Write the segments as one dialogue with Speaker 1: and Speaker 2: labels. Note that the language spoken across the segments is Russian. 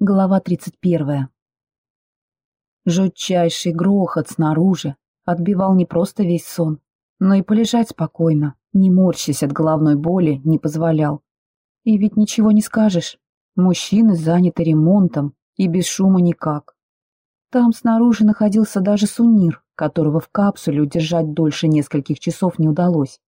Speaker 1: Глава 31. Жутчайший грохот снаружи отбивал не просто весь сон, но и полежать спокойно, не морщась от головной боли, не позволял. И ведь ничего не скажешь. Мужчины заняты ремонтом, и без шума никак. Там снаружи находился даже сунир, которого в капсуле удержать дольше нескольких часов не удалось.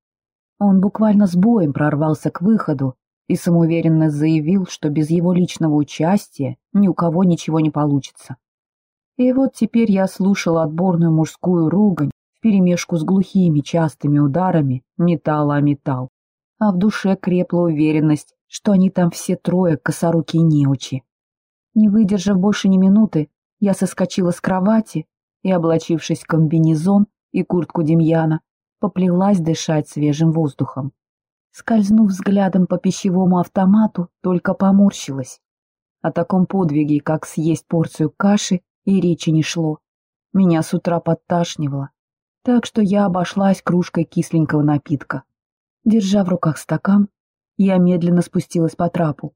Speaker 1: Он буквально с боем прорвался к выходу, и самоуверенно заявил, что без его личного участия ни у кого ничего не получится. И вот теперь я слушала отборную мужскую ругань вперемешку с глухими частыми ударами металла о металл, а в душе крепла уверенность, что они там все трое косоруки неучи. Не выдержав больше ни минуты, я соскочила с кровати и, облачившись в комбинезон и куртку Демьяна, поплелась дышать свежим воздухом. Скользнув взглядом по пищевому автомату, только поморщилась. О таком подвиге, как съесть порцию каши, и речи не шло. Меня с утра подташнивало, так что я обошлась кружкой кисленького напитка. Держа в руках стакан, я медленно спустилась по трапу.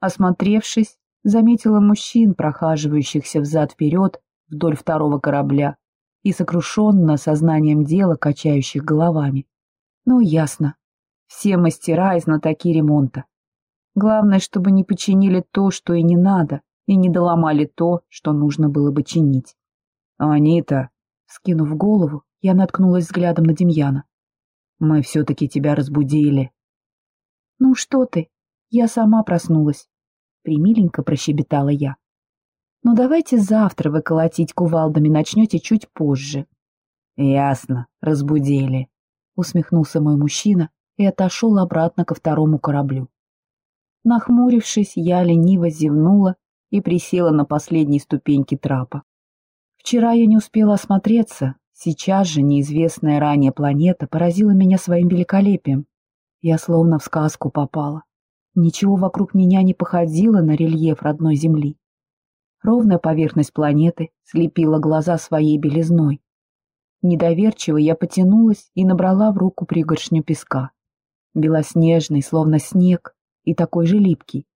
Speaker 1: Осмотревшись, заметила мужчин, прохаживающихся взад-вперед вдоль второго корабля и сокрушенно сознанием дела качающих головами. Ну, ясно, все мастера и знатоки ремонта. Главное, чтобы не починили то, что и не надо, и не доломали то, что нужно было бы чинить. «Анита!» Скинув голову, я наткнулась взглядом на Демьяна. «Мы все-таки тебя разбудили». «Ну что ты? Я сама проснулась», — примиленько прощебетала я. «Но давайте завтра вы колотить кувалдами начнете чуть позже». «Ясно, разбудили», — усмехнулся мой мужчина, и отошел обратно ко второму кораблю. Нахмурившись, я лениво зевнула и присела на последней ступеньке трапа. Вчера я не успела осмотреться, сейчас же неизвестная ранее планета поразила меня своим великолепием. Я словно в сказку попала. Ничего вокруг меня не походило на рельеф родной Земли. Ровная поверхность планеты слепила глаза своей белизной. Недоверчиво я потянулась и набрала в руку пригоршню песка белоснежный, словно снег, и такой же липкий.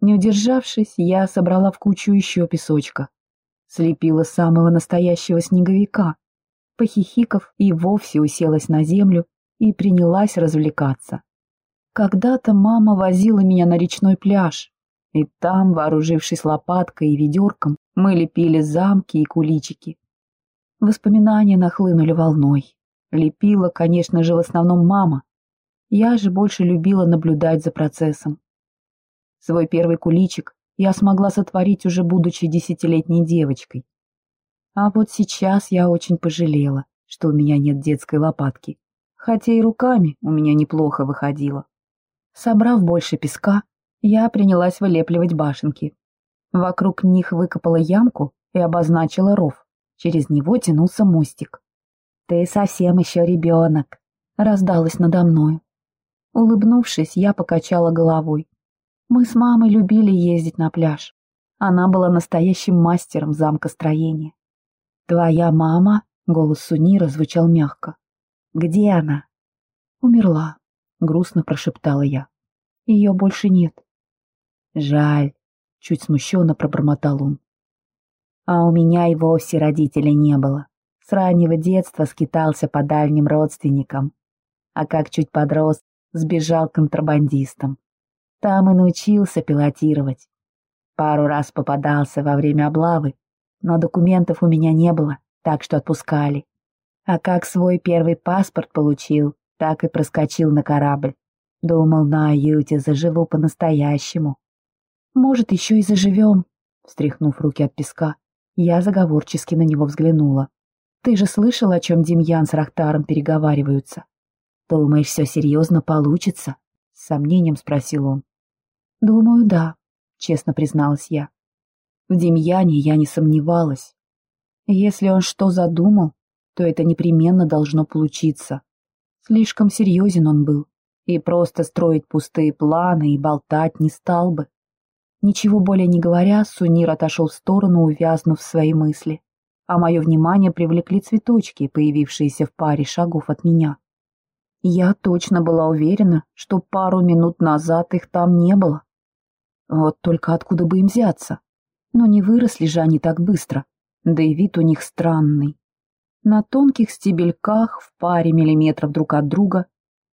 Speaker 1: Не удержавшись, я собрала в кучу еще песочка. Слепила самого настоящего снеговика. Похихиков и вовсе уселась на землю и принялась развлекаться. Когда-то мама возила меня на речной пляж, и там, вооружившись лопаткой и ведерком, мы лепили замки и куличики. Воспоминания нахлынули волной. Лепила, конечно же, в основном мама, я же больше любила наблюдать за процессом. Свой первый куличик я смогла сотворить уже будучи десятилетней девочкой. А вот сейчас я очень пожалела, что у меня нет детской лопатки, хотя и руками у меня неплохо выходило. Собрав больше песка, я принялась вылепливать башенки. Вокруг них выкопала ямку и обозначила ров. Через него тянулся мостик. «Ты совсем еще ребенок», — раздалась надо мною. Улыбнувшись, я покачала головой. Мы с мамой любили ездить на пляж. Она была настоящим мастером замкостроения. «Твоя мама?» — голос Сунира звучал мягко. «Где она?» «Умерла», — грустно прошептала я. «Ее больше нет». «Жаль», — чуть смущенно пробормотал он. «А у меня и вовсе родителей не было. С раннего детства скитался по дальним родственникам. А как чуть подрос, сбежал контрабандистом. Там и научился пилотировать. Пару раз попадался во время облавы, но документов у меня не было, так что отпускали. А как свой первый паспорт получил, так и проскочил на корабль. Думал, на Аюте заживу по-настоящему. Может, еще и заживем, встряхнув руки от песка. Я заговорчески на него взглянула. Ты же слышал, о чем Демьян с Рахтаром переговариваются? «Думаешь, все серьезно получится?» — с сомнением спросил он. «Думаю, да», — честно призналась я. В Демьяне я не сомневалась. Если он что задумал, то это непременно должно получиться. Слишком серьезен он был, и просто строить пустые планы и болтать не стал бы. Ничего более не говоря, Сунир отошел в сторону, увязнув в свои мысли, а мое внимание привлекли цветочки, появившиеся в паре шагов от меня. Я точно была уверена, что пару минут назад их там не было. Вот только откуда бы им взяться? Но не выросли же они так быстро, да и вид у них странный. На тонких стебельках в паре миллиметров друг от друга,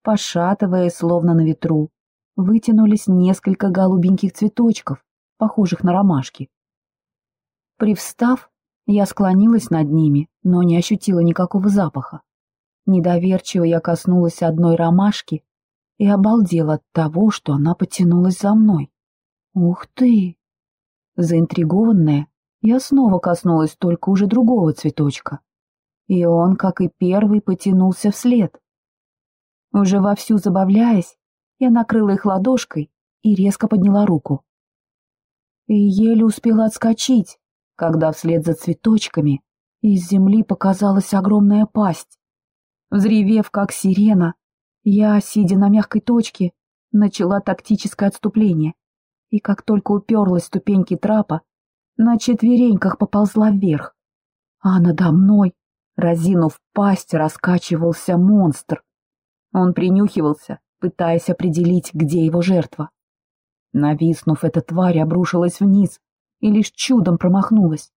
Speaker 1: пошатываясь словно на ветру, вытянулись несколько голубеньких цветочков, похожих на ромашки. Привстав, я склонилась над ними, но не ощутила никакого запаха. Недоверчиво я коснулась одной ромашки и обалдела от того, что она потянулась за мной. Ух ты! Заинтригованная, я снова коснулась только уже другого цветочка. И он, как и первый, потянулся вслед. Уже вовсю забавляясь, я накрыла их ладошкой и резко подняла руку. И еле успела отскочить, когда вслед за цветочками из земли показалась огромная пасть. Взревев, как сирена, я, сидя на мягкой точке, начала тактическое отступление, и как только уперлась ступеньки трапа, на четвереньках поползла вверх. А надо мной, разинув пасть, раскачивался монстр. Он принюхивался, пытаясь определить, где его жертва. Нависнув, эта тварь обрушилась вниз и лишь чудом промахнулась.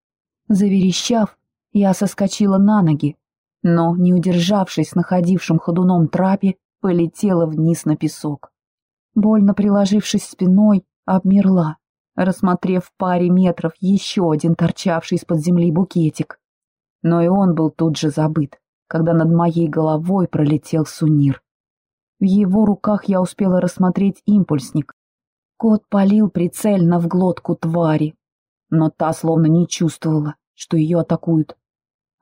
Speaker 1: Заверещав, я соскочила на ноги, но, не удержавшись на ходившем ходуном трапе, полетела вниз на песок. Больно приложившись спиной, обмерла, рассмотрев в паре метров еще один торчавший из-под земли букетик. Но и он был тут же забыт, когда над моей головой пролетел сунир. В его руках я успела рассмотреть импульсник. Кот полил прицельно в глотку твари, но та словно не чувствовала, что ее атакуют.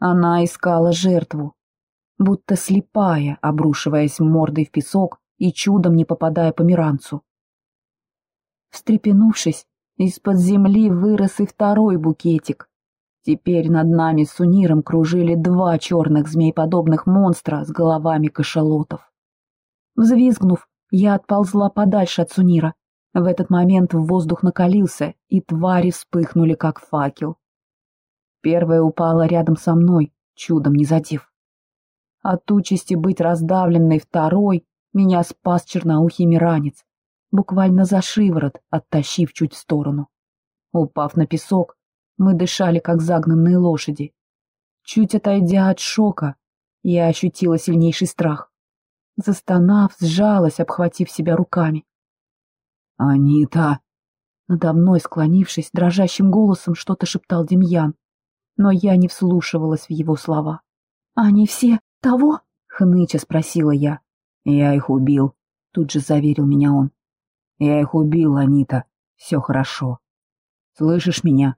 Speaker 1: Она искала жертву, будто слепая, обрушиваясь мордой в песок и чудом не попадая по миранцу. Встрепенувшись, из-под земли вырос и второй букетик. Теперь над нами с Униром кружили два черных змей-подобных монстра с головами кашалотов. Взвизгнув, я отползла подальше от Сунира. В этот момент воздух накалился, и твари вспыхнули, как факел. Первая упала рядом со мной, чудом не задев. От участи быть раздавленной второй меня спас черноухий миранец, буквально за шиворот, оттащив чуть в сторону. Упав на песок, мы дышали, как загнанные лошади. Чуть отойдя от шока, я ощутила сильнейший страх. Застонав, сжалась, обхватив себя руками. «Анита!» Надо мной, склонившись, дрожащим голосом что-то шептал Демьян, но я не вслушивалась в его слова. «Они все того?» — хныча спросила я. «Я их убил», — тут же заверил меня он. «Я их убил, Анита. Все хорошо. Слышишь меня?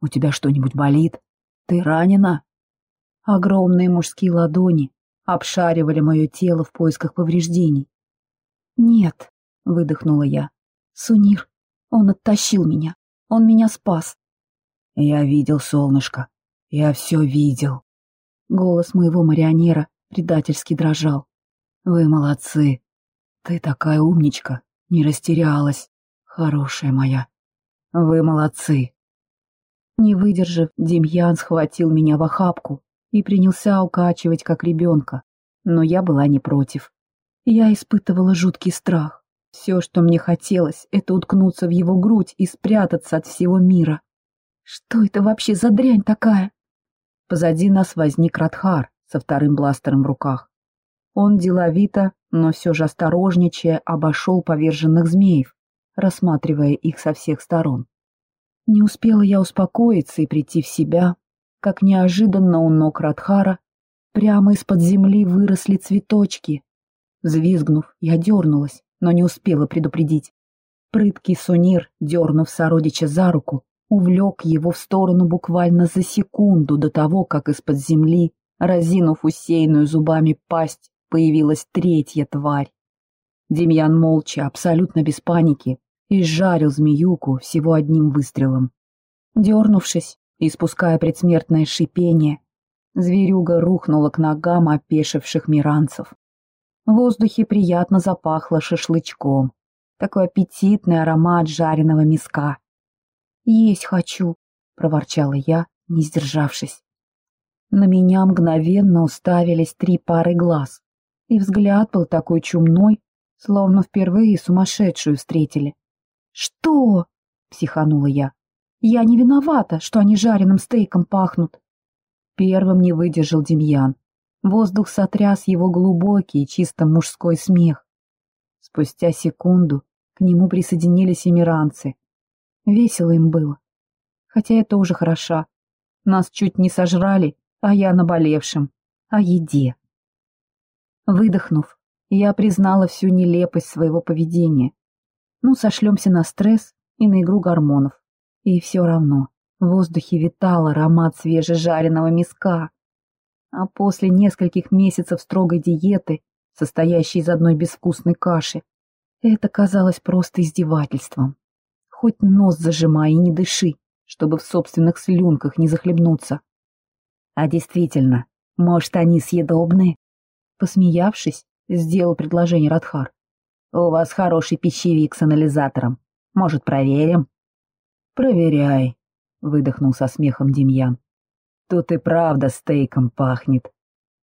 Speaker 1: У тебя что-нибудь болит? Ты ранена?» Огромные мужские ладони обшаривали мое тело в поисках повреждений. «Нет», — выдохнула я. «Сунир, он оттащил меня. Он меня спас». «Я видел, солнышко. Я все видел». Голос моего марионера предательски дрожал. «Вы молодцы. Ты такая умничка. Не растерялась. Хорошая моя. Вы молодцы». Не выдержав, Демьян схватил меня в охапку и принялся укачивать, как ребенка. Но я была не против. Я испытывала жуткий страх. Все, что мне хотелось, это уткнуться в его грудь и спрятаться от всего мира. Что это вообще за дрянь такая? Позади нас возник Радхар со вторым бластером в руках. Он деловито, но все же осторожничая, обошел поверженных змеев, рассматривая их со всех сторон. Не успела я успокоиться и прийти в себя, как неожиданно у ног Радхара прямо из-под земли выросли цветочки. Взвизгнув, я дернулась, но не успела предупредить. Прыткий сунир, дернув сородича за руку, увлек его в сторону буквально за секунду до того, как из-под земли, разинув усеянную зубами пасть, появилась третья тварь. Демьян молча, абсолютно без паники, изжарил змеюку всего одним выстрелом. Дернувшись, Испуская предсмертное шипение, зверюга рухнула к ногам опешивших миранцев. В воздухе приятно запахло шашлычком. Такой аппетитный аромат жареного миска. «Есть хочу», — проворчала я, не сдержавшись. На меня мгновенно уставились три пары глаз, и взгляд был такой чумной, словно впервые сумасшедшую встретили. «Что?» — психанула я. «Я не виновата, что они жареным стейком пахнут». Первым не выдержал Демьян. Воздух сотряс его глубокий, чисто мужской смех. Спустя секунду к нему присоединились эмиранцы. Весело им было. Хотя это уже хороша. Нас чуть не сожрали, а я наболевшим. О еде. Выдохнув, я признала всю нелепость своего поведения. Ну, сошлемся на стресс и на игру гормонов. И все равно в воздухе витал аромат свежежареного миска. А после нескольких месяцев строгой диеты, состоящей из одной безвкусной каши, это казалось просто издевательством. Хоть нос зажимай и не дыши, чтобы в собственных слюнках не захлебнуться. А действительно, может, они съедобны? Посмеявшись, сделал предложение Радхар. «У вас хороший пищевик с анализатором. Может, проверим?» «Проверяй», — выдохнул со смехом Демьян. «Тут и правда стейком пахнет.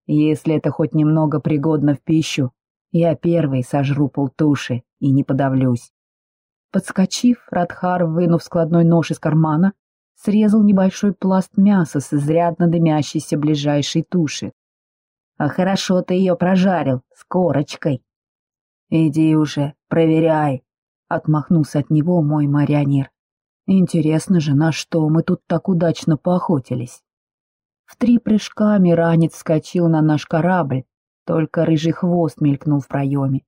Speaker 1: Если это хоть немного пригодно в пищу, я первый сожру полтуши и не подавлюсь». Подскочив, Радхар, вынув складной нож из кармана, срезал небольшой пласт мяса с изрядно дымящейся ближайшей туши. А хорошо ты ее прожарил, с корочкой. Иди уже, проверяй, — отмахнулся от него мой марионер. Интересно же, на что мы тут так удачно поохотились. В три прыжка Миранец вскочил на наш корабль, только рыжий хвост мелькнул в проеме.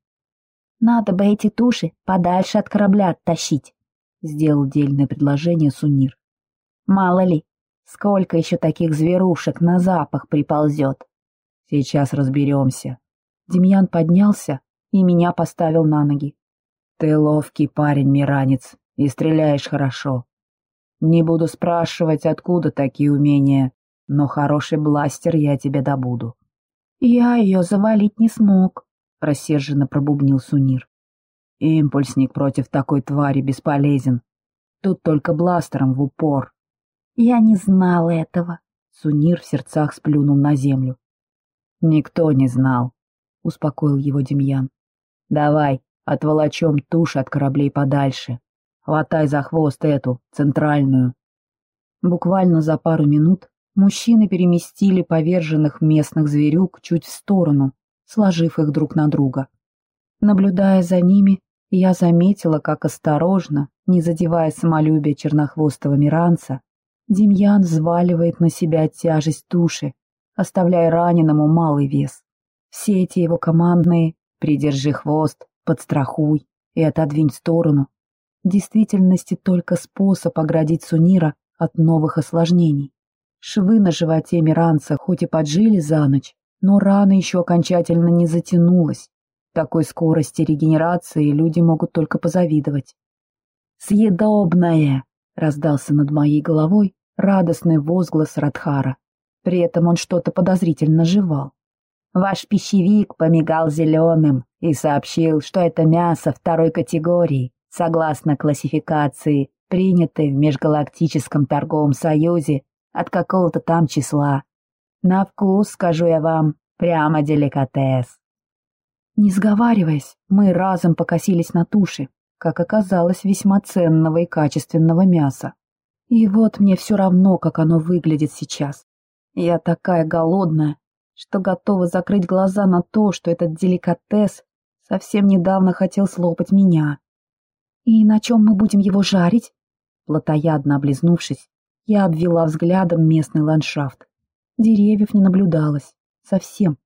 Speaker 1: «Надо бы эти туши подальше от корабля оттащить», — сделал дельное предложение Сунир. «Мало ли, сколько еще таких зверушек на запах приползет». Сейчас разберемся. Демьян поднялся и меня поставил на ноги. Ты ловкий парень, Миранец, и стреляешь хорошо. Не буду спрашивать, откуда такие умения, но хороший бластер я тебе добуду. Я ее завалить не смог, рассерженно пробубнил Сунир. Импульсник против такой твари бесполезен. Тут только бластером в упор. Я не знал этого. Сунир в сердцах сплюнул на землю. «Никто не знал», — успокоил его Демьян. «Давай, отволочем тушь от кораблей подальше. Хватай за хвост эту, центральную». Буквально за пару минут мужчины переместили поверженных местных зверюк чуть в сторону, сложив их друг на друга. Наблюдая за ними, я заметила, как осторожно, не задевая самолюбие чернохвостого миранца, Демьян взваливает на себя тяжесть туши, оставляя раненому малый вес. Все эти его командные «придержи хвост», «подстрахуй» и «отодвинь в сторону» в действительности только способ оградить Сунира от новых осложнений. Швы на животе Миранца хоть и поджили за ночь, но рана еще окончательно не затянулась. Такой скорости регенерации люди могут только позавидовать. «Съедобное!» — раздался над моей головой радостный возглас Радхара. При этом он что-то подозрительно жевал. Ваш пищевик помигал зеленым и сообщил, что это мясо второй категории, согласно классификации, принятой в Межгалактическом торговом союзе от какого-то там числа. На вкус, скажу я вам, прямо деликатес. Не сговариваясь, мы разом покосились на туши, как оказалось, весьма ценного и качественного мяса. И вот мне все равно, как оно выглядит сейчас. Я такая голодная, что готова закрыть глаза на то, что этот деликатес совсем недавно хотел слопать меня. «И на чем мы будем его жарить?» Платоядно облизнувшись, я обвела взглядом местный ландшафт. Деревьев не наблюдалось. Совсем.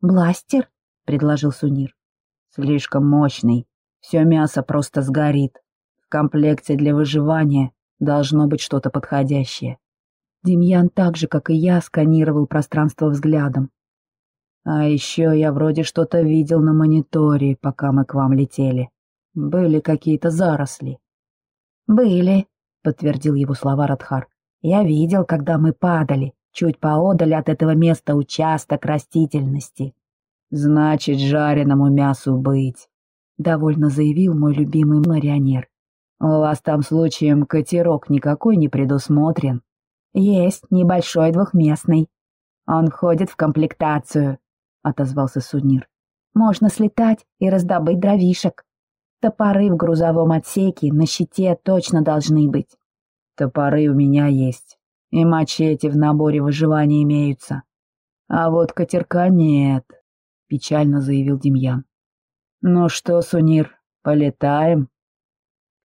Speaker 1: «Бластер?» — предложил Сунир. «Слишком мощный. Все мясо просто сгорит. В комплекте для выживания должно быть что-то подходящее. Демьян так же, как и я, сканировал пространство взглядом. А еще я вроде что-то видел на мониторе, пока мы к вам летели. Были какие-то заросли. «Были», — подтвердил его слова Радхар. «Я видел, когда мы падали, чуть поодаль от этого места участок растительности». «Значит, жареному мясу быть», — довольно заявил мой любимый марионер. «У вас там случаем катерок никакой не предусмотрен?» «Есть небольшой двухместный. Он входит в комплектацию», — отозвался Сунир. «Можно слетать и раздобыть дровишек». Топоры в грузовом отсеке на щите точно должны быть.
Speaker 2: Топоры у меня есть, и мачете в наборе выживания имеются. А вот катерка нет, — печально заявил Демьян. Ну что, Сунир, полетаем?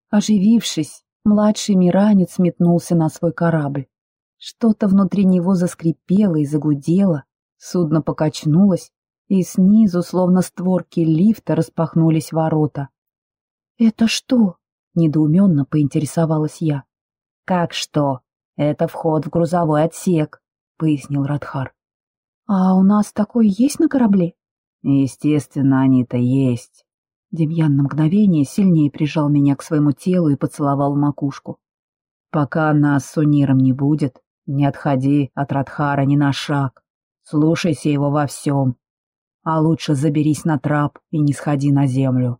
Speaker 1: Оживившись, младший миранец метнулся на свой корабль. Что-то внутри него заскрипело и загудело, судно покачнулось, и снизу, словно створки лифта, распахнулись ворота. «Это что?» — недоуменно поинтересовалась я. «Как что? Это вход в грузовой отсек», — пояснил Радхар. «А у нас такой есть на корабле?»
Speaker 2: «Естественно, они-то есть».
Speaker 1: Демьян на мгновение сильнее прижал меня к своему телу и поцеловал макушку.
Speaker 2: «Пока нас с Униром не будет, не отходи от Радхара ни на шаг. Слушайся его во всем. А лучше заберись на трап и не сходи на землю.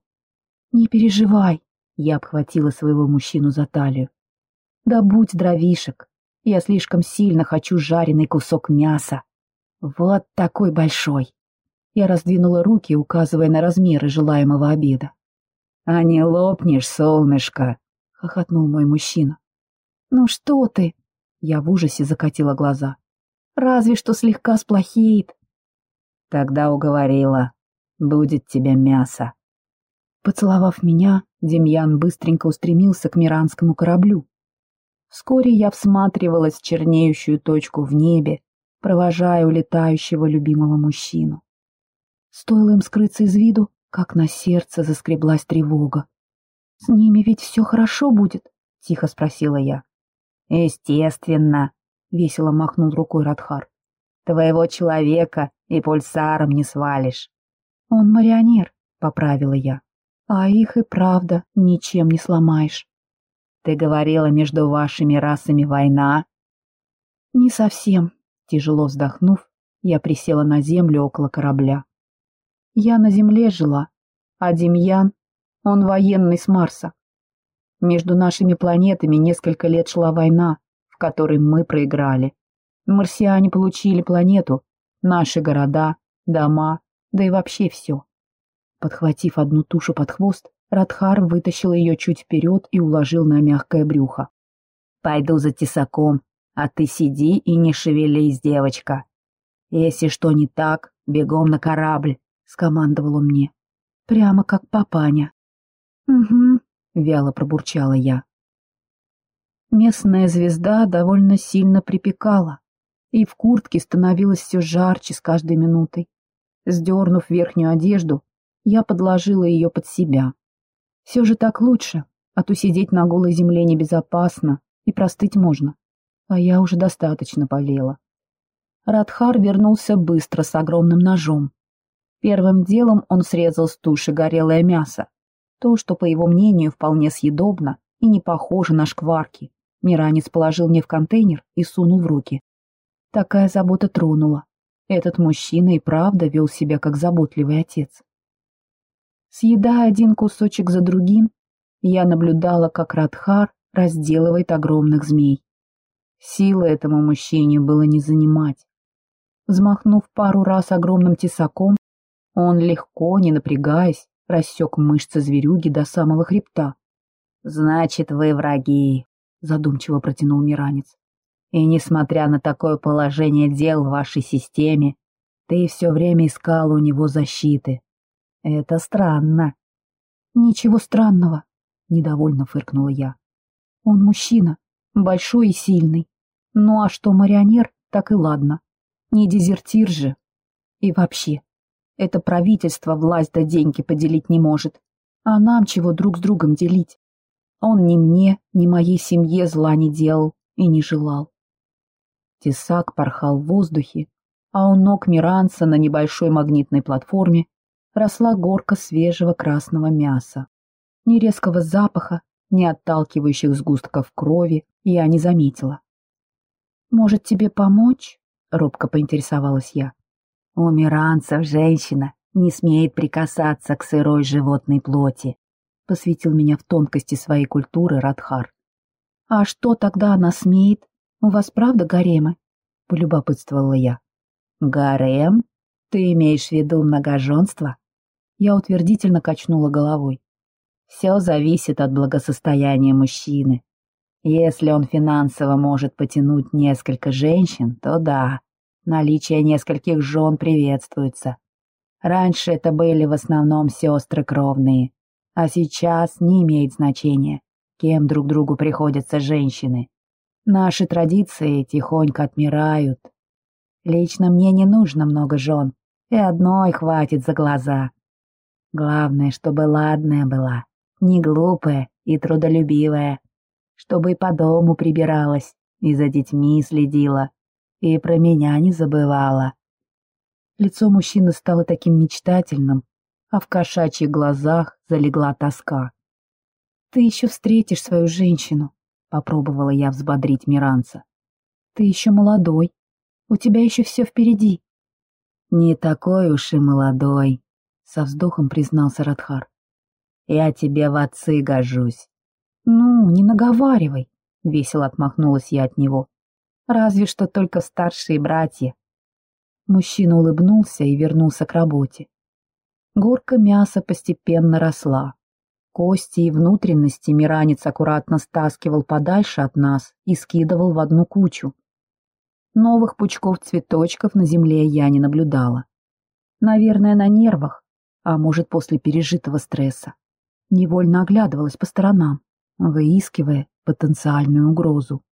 Speaker 1: Не переживай, я обхватила своего мужчину за талию. Да будь дровишек, я слишком сильно хочу жареный кусок мяса. Вот такой большой. Я раздвинула руки, указывая на размеры желаемого обеда.
Speaker 2: — А не лопнешь, солнышко! — хохотнул мой мужчина.
Speaker 1: — Ну что ты? Я в ужасе закатила глаза. Разве что слегка сплохеет.
Speaker 2: Тогда уговорила. Будет тебе мясо.
Speaker 1: Поцеловав меня, Демьян быстренько устремился к миранскому кораблю. Вскоре я всматривалась в чернеющую точку в небе, провожая улетающего любимого мужчину. Стоило им скрыться из виду, как на сердце заскреблась тревога. «С ними ведь все хорошо будет?» — тихо спросила я.
Speaker 2: «Естественно», — весело махнул рукой Радхар. «Твоего человека и пульсаром не свалишь».
Speaker 1: «Он марионер», — поправила я. «А их и правда ничем не сломаешь».
Speaker 2: «Ты говорила, между вашими расами война?»
Speaker 1: «Не совсем», — тяжело вздохнув, я присела на землю около корабля. Я на земле жила, а Демьян, он военный с Марса. Между нашими планетами несколько лет шла война, в которой мы проиграли. Марсиане получили планету, наши города, дома, да и вообще все. Подхватив одну тушу под хвост, Радхар вытащил ее чуть вперед и уложил на мягкое брюхо.
Speaker 2: «Пойду за тесаком, а ты сиди и не шевелись, девочка. Если что не так, бегом на корабль», — скомандовал он мне.
Speaker 1: Прямо как папаня. «Угу», — вяло пробурчала я. Местная звезда довольно сильно припекала, и в куртке становилось все жарче с каждой минутой. Сдернув верхнюю одежду, я подложила ее под себя. Все же так лучше, а то сидеть на голой земле небезопасно, и простыть можно. А я уже достаточно болела. Радхар вернулся быстро с огромным ножом. Первым делом он срезал с туши горелое мясо, то, что, по его мнению, вполне съедобно и не похоже на шкварки, Миранец положил мне в контейнер и сунул в руки. Такая забота тронула. Этот мужчина и правда вел себя как заботливый отец. Съедая один кусочек за другим, я наблюдала, как Радхар разделывает огромных змей. Силы этому мужчине было не занимать. Взмахнув пару раз огромным тесаком, он легко, не напрягаясь, рассек мышцы зверюги до самого хребта.
Speaker 2: «Значит, вы враги», — задумчиво протянул Миранец. «И несмотря на такое положение дел в вашей системе, ты все время искал у него защиты. Это странно».
Speaker 1: «Ничего странного», — недовольно фыркнула я. «Он мужчина, большой и сильный. Ну а что марионер, так и ладно. Не дезертир же. И вообще, это правительство власть да деньги поделить не может. А нам чего друг с другом делить? Он ни мне, ни моей семье зла не делал и не желал. Тесак порхал в воздухе, а у ног Миранца на небольшой магнитной платформе росла горка свежего красного мяса. Ни резкого запаха, ни отталкивающих сгустков крови я не заметила. «Может, тебе помочь?» — робко поинтересовалась я.
Speaker 2: У миранцев женщина не смеет прикасаться к сырой животной плоти, посвятил меня в тонкости своей культуры Радхар.
Speaker 1: А что тогда она смеет? У вас правда гаремы? полюбопытствовала я.
Speaker 2: Гарем? Ты имеешь в виду многоженство?
Speaker 1: Я утвердительно качнула головой.
Speaker 2: Все зависит от благосостояния мужчины. Если он финансово может потянуть несколько женщин, то да, наличие нескольких жен приветствуется. Раньше это были в основном сестры кровные, а сейчас не имеет значения, кем друг другу приходятся женщины. Наши традиции тихонько отмирают. Лично мне не нужно много жен, и одной хватит за глаза. Главное, чтобы ладная была, не глупая и трудолюбивая, чтобы и по дому прибиралась, и за детьми следила, и про меня не забывала.
Speaker 1: Лицо мужчины стало таким мечтательным, а в кошачьих глазах залегла тоска. «Ты еще встретишь свою женщину», — попробовала я взбодрить Миранца. «Ты еще молодой, у тебя еще все впереди».
Speaker 2: «Не такой уж и молодой», — со вздохом признался Радхар. «Я тебе в отцы гожусь».
Speaker 1: «Ну, не наговаривай», — весело отмахнулась я от него. «Разве что только старшие братья». Мужчина улыбнулся и вернулся к работе. Горка мяса постепенно росла. Кости и внутренности Миранец аккуратно стаскивал подальше от нас и скидывал в одну кучу. Новых пучков цветочков на земле я не наблюдала. Наверное, на нервах, а может, после пережитого стресса. Невольно оглядывалась по сторонам, выискивая потенциальную угрозу.